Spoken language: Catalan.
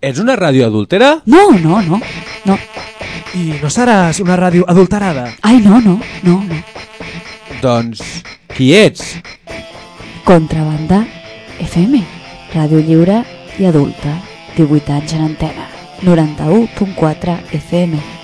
Ets una ràdio adultera? No, no, no, no. I no seràs una ràdio adulterada? Ai, no, no, no, no. Doncs, qui ets? Contrabanda FM, ràdio lliure i adulta, 18 anys en antena, 91.4 FM.